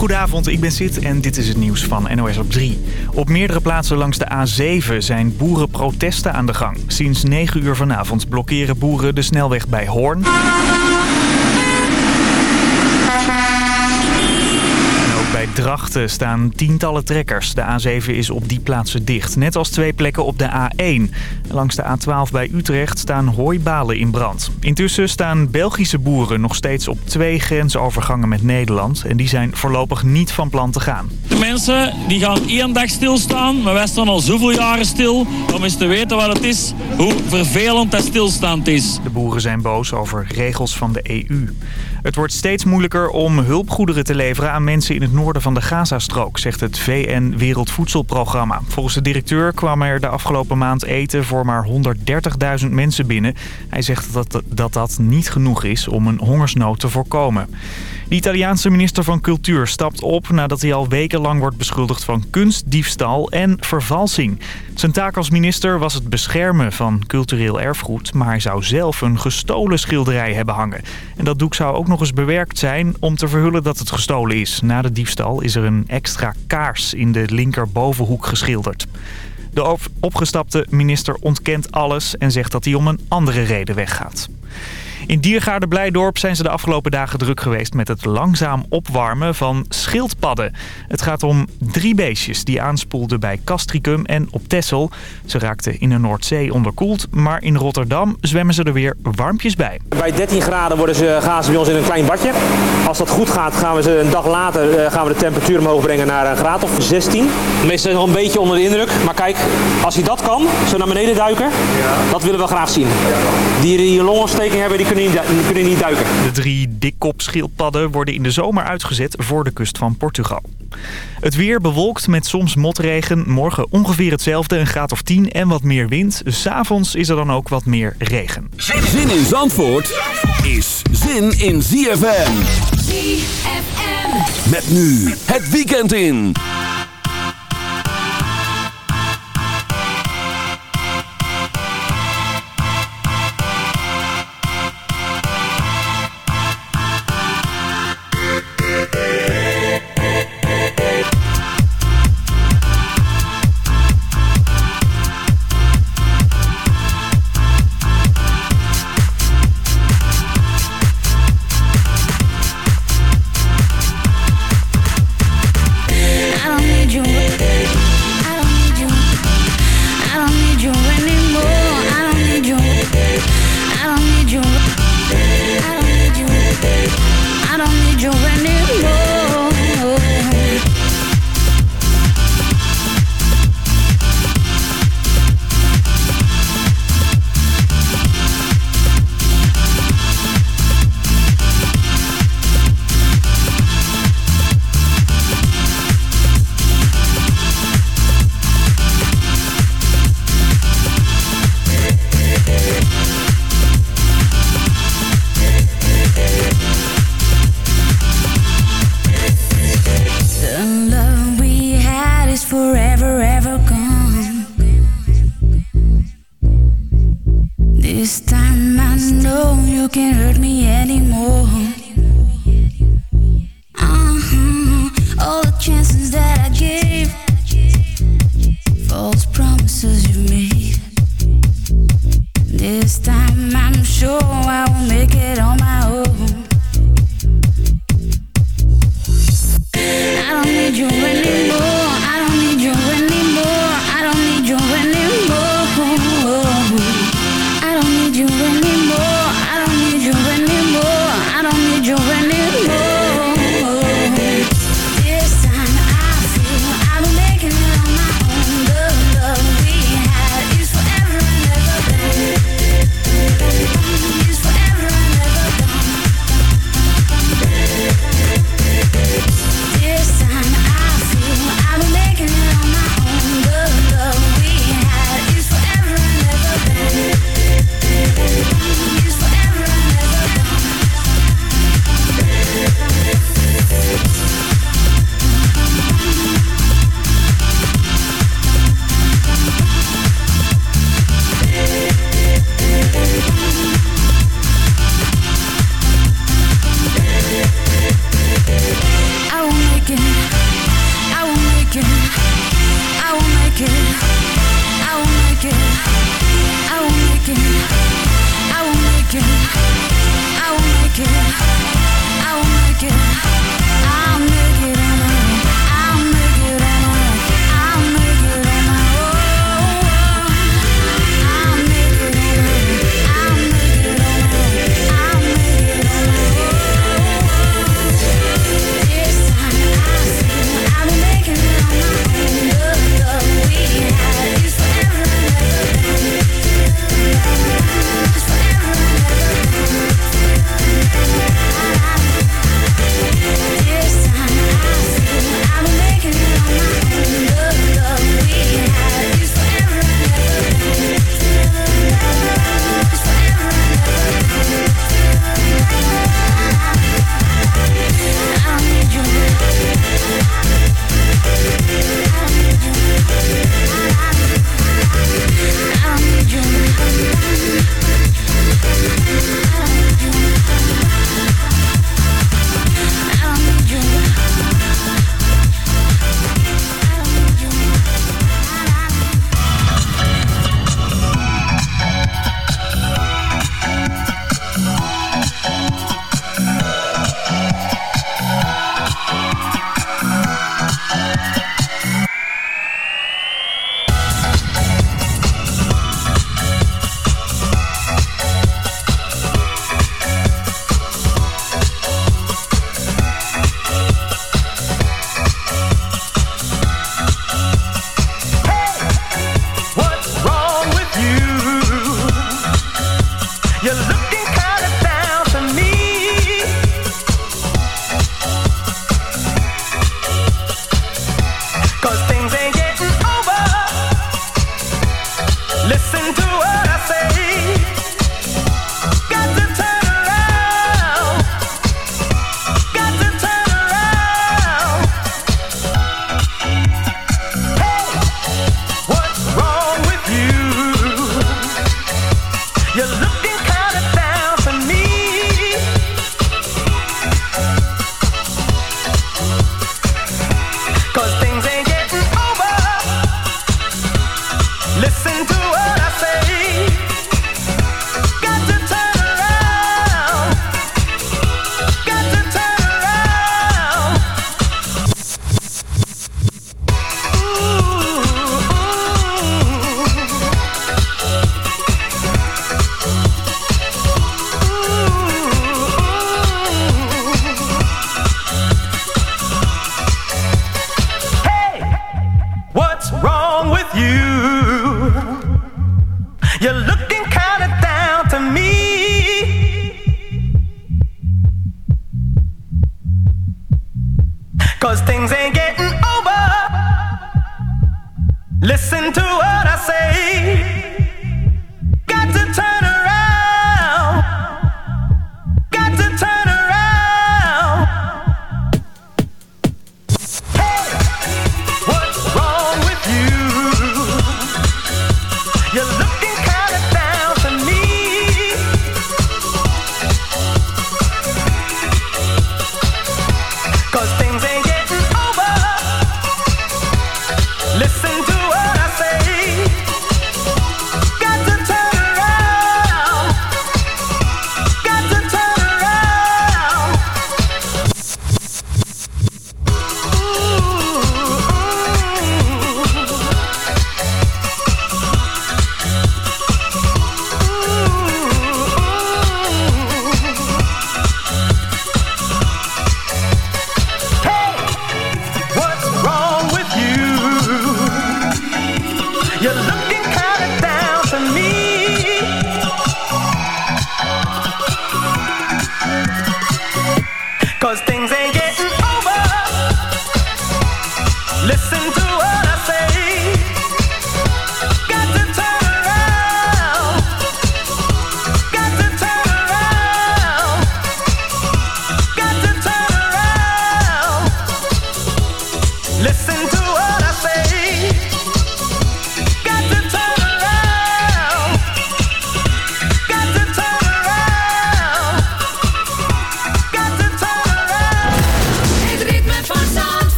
Goedenavond, ik ben Sid en dit is het nieuws van NOS op 3. Op meerdere plaatsen langs de A7 zijn boerenprotesten aan de gang. Sinds 9 uur vanavond blokkeren boeren de snelweg bij Hoorn. Bij Drachten staan tientallen trekkers. De A7 is op die plaatsen dicht. Net als twee plekken op de A1. Langs de A12 bij Utrecht staan hooibalen in brand. Intussen staan Belgische boeren nog steeds op twee grensovergangen met Nederland. En die zijn voorlopig niet van plan te gaan. De mensen die gaan één dag stilstaan, maar wij staan al zoveel jaren stil. Om eens te weten wat het is, hoe vervelend dat stilstand is. De boeren zijn boos over regels van de EU. Het wordt steeds moeilijker om hulpgoederen te leveren aan mensen in het noorden van de Gazastrook, zegt het VN Wereldvoedselprogramma. Volgens de directeur kwam er de afgelopen maand eten voor maar 130.000 mensen binnen. Hij zegt dat, dat dat niet genoeg is om een hongersnood te voorkomen. De Italiaanse minister van Cultuur stapt op nadat hij al wekenlang wordt beschuldigd van kunstdiefstal en vervalsing. Zijn taak als minister was het beschermen van cultureel erfgoed, maar hij zou zelf een gestolen schilderij hebben hangen. En dat doek zou ook nog eens bewerkt zijn om te verhullen dat het gestolen is. Na de diefstal is er een extra kaars in de linkerbovenhoek geschilderd. De opgestapte minister ontkent alles en zegt dat hij om een andere reden weggaat. In Diergaarde Blijdorp zijn ze de afgelopen dagen druk geweest met het langzaam opwarmen van schildpadden. Het gaat om drie beestjes die aanspoelden bij Castricum en op Texel. Ze raakten in de Noordzee onderkoeld, maar in Rotterdam zwemmen ze er weer warmpjes bij. Bij 13 graden worden ze, gaan ze bij ons in een klein badje. Als dat goed gaat, gaan we ze een dag later eh, gaan we de temperatuur omhoog brengen naar een graad of 16. De meesten zijn nog een beetje onder de indruk, maar kijk, als hij dat kan, zo naar beneden duiken, ja. dat willen we graag zien. Dieren die een longontsteking hebben, die kunnen niet, die kunnen niet duiken. De drie dikkopschildpadden worden in de zomer uitgezet voor de kust van Portugal. Het weer bewolkt met soms motregen. Morgen ongeveer hetzelfde, een graad of 10 en wat meer wind. S'avonds is er dan ook wat meer regen. Zin in Zandvoort is zin in ZFM. ZFM. Met nu het weekend in.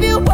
gave you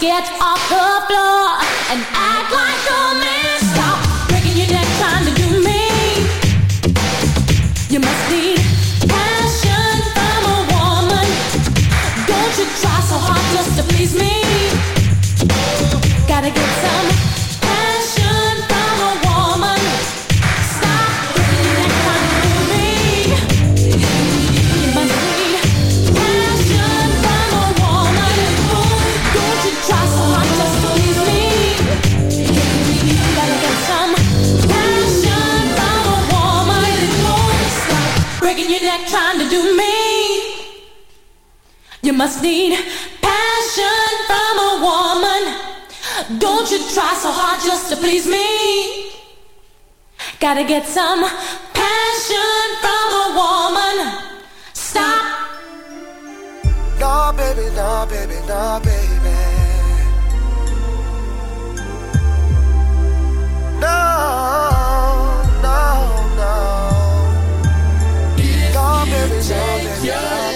get off the floor and act like a man. Stop breaking your neck trying to do me. You must need passion from a woman. Don't you try so hard just to please me. Gotta get some. must need passion from a woman. Don't you try so hard just to please me. Gotta get some passion from a woman. Stop. No, baby, no, baby, no, baby. No, no, no. No, baby, no, baby, no, baby.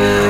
you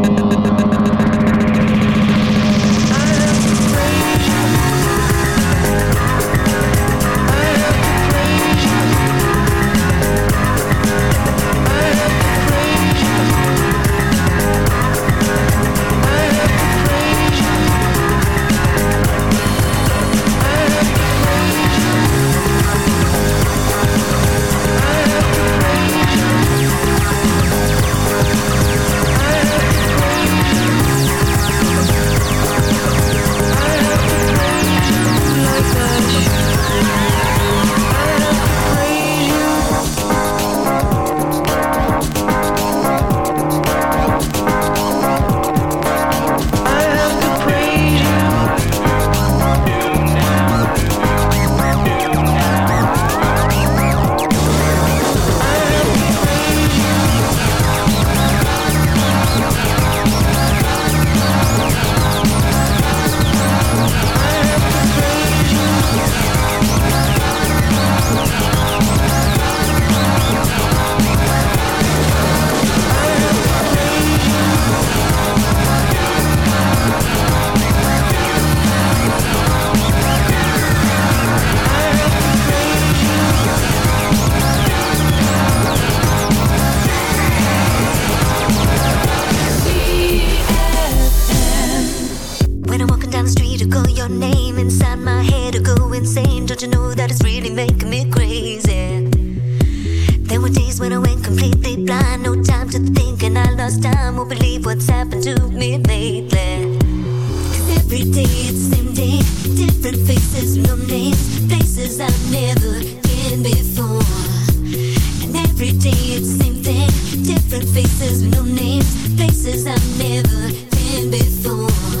making me crazy. There were days when I went completely blind, no time to think, and I lost time. Won't believe what's happened to me lately. Every day it's same day, different faces, no names, places I've never been before. And every day it's same thing, different faces, no names, places I've never been before.